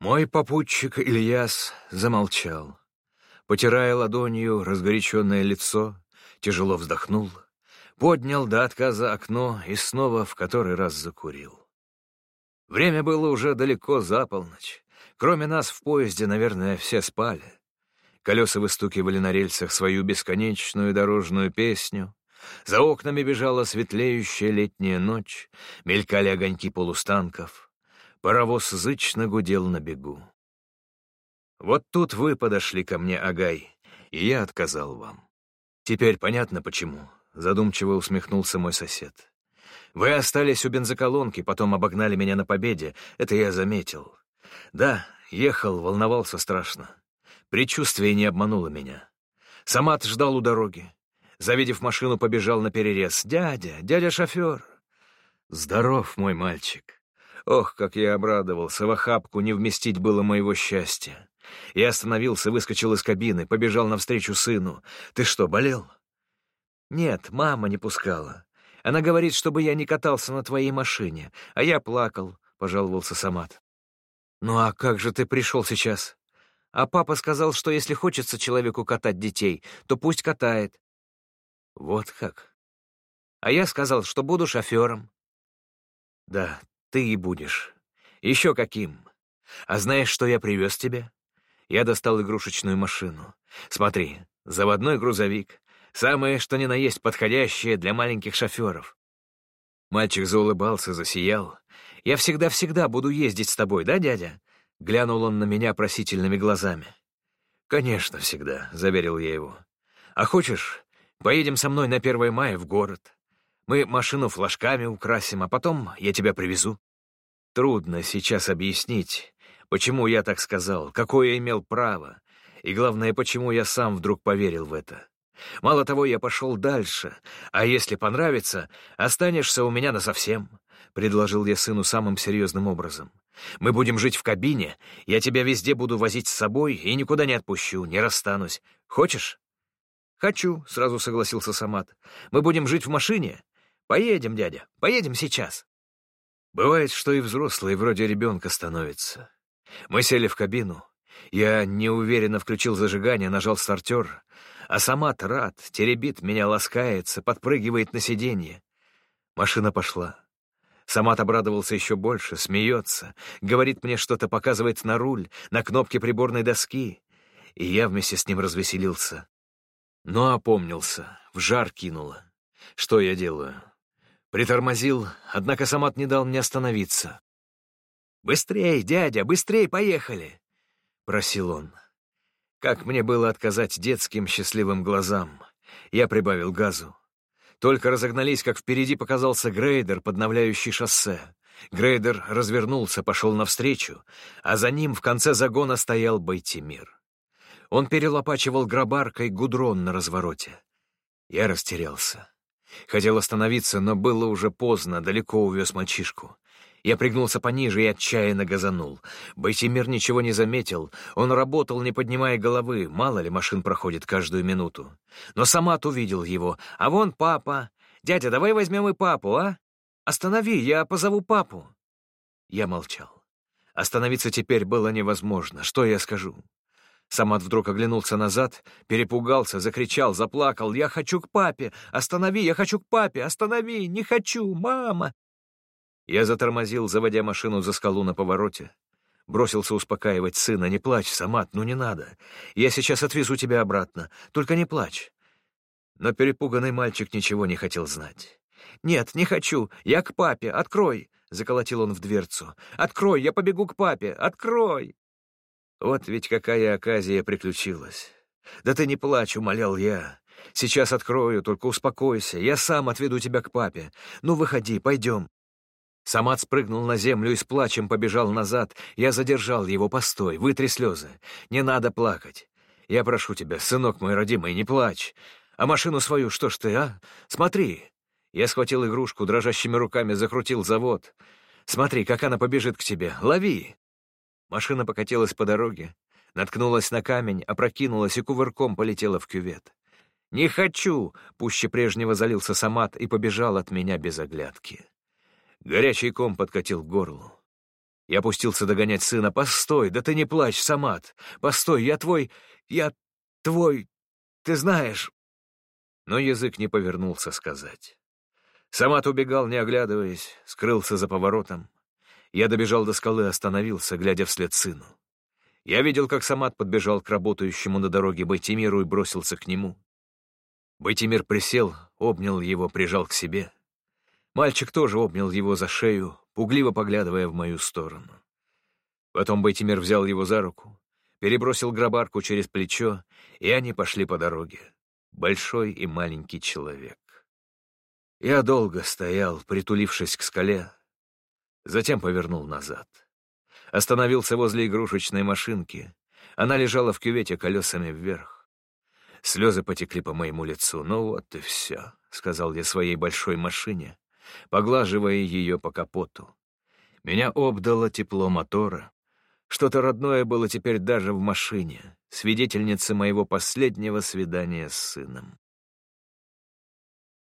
Мой попутчик Ильяс замолчал. Потирая ладонью разгоряченное лицо, тяжело вздохнул, поднял до отказа окно и снова в который раз закурил. Время было уже далеко за полночь. Кроме нас в поезде, наверное, все спали. Колеса выстукивали на рельсах свою бесконечную дорожную песню. За окнами бежала светлеющая летняя ночь, мелькали огоньки полустанков. Паровоз зычно гудел на бегу. Вот тут вы подошли ко мне, Агай, и я отказал вам. Теперь понятно, почему, — задумчиво усмехнулся мой сосед. Вы остались у бензоколонки, потом обогнали меня на победе, это я заметил. Да, ехал, волновался страшно. Предчувствие не обмануло меня. Самат ждал у дороги. Завидев машину, побежал на перерез. «Дядя, дядя шофер!» «Здоров, мой мальчик!» Ох, как я обрадовался, в охапку не вместить было моего счастья. Я остановился, выскочил из кабины, побежал навстречу сыну. «Ты что, болел?» «Нет, мама не пускала. Она говорит, чтобы я не катался на твоей машине, а я плакал», — пожаловался Самат. «Ну а как же ты пришел сейчас?» А папа сказал, что если хочется человеку катать детей, то пусть катает. Вот как. А я сказал, что буду шофером. Да, ты и будешь. Еще каким. А знаешь, что я привез тебе? Я достал игрушечную машину. Смотри, заводной грузовик. Самое, что ни на есть, подходящее для маленьких шоферов. Мальчик заулыбался, засиял. «Я всегда-всегда буду ездить с тобой, да, дядя?» Глянул он на меня просительными глазами. «Конечно, всегда», — заверил я его. «А хочешь, поедем со мной на 1 мая в город? Мы машину флажками украсим, а потом я тебя привезу». Трудно сейчас объяснить, почему я так сказал, какое имел право, и главное, почему я сам вдруг поверил в это. Мало того, я пошел дальше, а если понравится, останешься у меня насовсем, — предложил я сыну самым серьезным образом. Мы будем жить в кабине, я тебя везде буду возить с собой и никуда не отпущу, не расстанусь. Хочешь?» «Хочу», — сразу согласился Самат. «Мы будем жить в машине? Поедем, дядя, поедем сейчас». Бывает, что и взрослый вроде ребенка становится. Мы сели в кабину. Я неуверенно включил зажигание, нажал стартер, а Самат рад, теребит меня, ласкается, подпрыгивает на сиденье. Машина пошла. Самат обрадовался еще больше, смеется, говорит мне что-то, показывает на руль, на кнопки приборной доски. И я вместе с ним развеселился. Но опомнился, в жар кинуло. Что я делаю? Притормозил, однако Самат не дал мне остановиться. «Быстрей, дядя, быстрей, поехали!» — просил он. Как мне было отказать детским счастливым глазам? Я прибавил газу. Только разогнались, как впереди показался грейдер, подновляющий шоссе. Грейдер развернулся, пошел навстречу, а за ним в конце загона стоял Байтимир. Он перелопачивал гробаркой гудрон на развороте. Я растерялся. Хотел остановиться, но было уже поздно, далеко увез мальчишку. Я пригнулся пониже и отчаянно газанул. Байтимир ничего не заметил. Он работал, не поднимая головы. Мало ли машин проходит каждую минуту. Но Самат увидел его. А вон папа. «Дядя, давай возьмем и папу, а? Останови, я позову папу». Я молчал. Остановиться теперь было невозможно. Что я скажу? Самат вдруг оглянулся назад, перепугался, закричал, заплакал. «Я хочу к папе! Останови! Я хочу к папе! Останови! Не хочу! Мама! Я затормозил, заводя машину за скалу на повороте. Бросился успокаивать сына. «Не плачь, Самат, ну не надо. Я сейчас отвезу тебя обратно. Только не плачь». Но перепуганный мальчик ничего не хотел знать. «Нет, не хочу. Я к папе. Открой!» — заколотил он в дверцу. «Открой, я побегу к папе. Открой!» Вот ведь какая оказия приключилась. «Да ты не плачь», — умолял я. «Сейчас открою, только успокойся. Я сам отведу тебя к папе. Ну, выходи, пойдем». Самат спрыгнул на землю и с плачем побежал назад. Я задержал его, постой, вытри слезы. Не надо плакать. Я прошу тебя, сынок мой родимый, не плачь. А машину свою что ж ты, а? Смотри. Я схватил игрушку, дрожащими руками закрутил завод. Смотри, как она побежит к тебе. Лови. Машина покатилась по дороге, наткнулась на камень, опрокинулась и кувырком полетела в кювет. «Не хочу!» — пуще прежнего залился Самат и побежал от меня без оглядки. Горячий ком подкатил к горлу. Я опустился догонять сына. «Постой, да ты не плачь, Самат! Постой, я твой... я твой... ты знаешь...» Но язык не повернулся сказать. Самат убегал, не оглядываясь, скрылся за поворотом. Я добежал до скалы остановился, глядя вслед сыну. Я видел, как Самат подбежал к работающему на дороге Байтимиру и бросился к нему. Байтимир присел, обнял его, прижал к себе. Мальчик тоже обнял его за шею, пугливо поглядывая в мою сторону. Потом Байтимир взял его за руку, перебросил гробарку через плечо, и они пошли по дороге. Большой и маленький человек. Я долго стоял, притулившись к скале, затем повернул назад. Остановился возле игрушечной машинки. Она лежала в кювете колесами вверх. Слезы потекли по моему лицу. «Ну вот и все», — сказал я своей большой машине, поглаживая ее по капоту. Меня обдало тепло мотора. Что-то родное было теперь даже в машине, свидетельнице моего последнего свидания с сыном.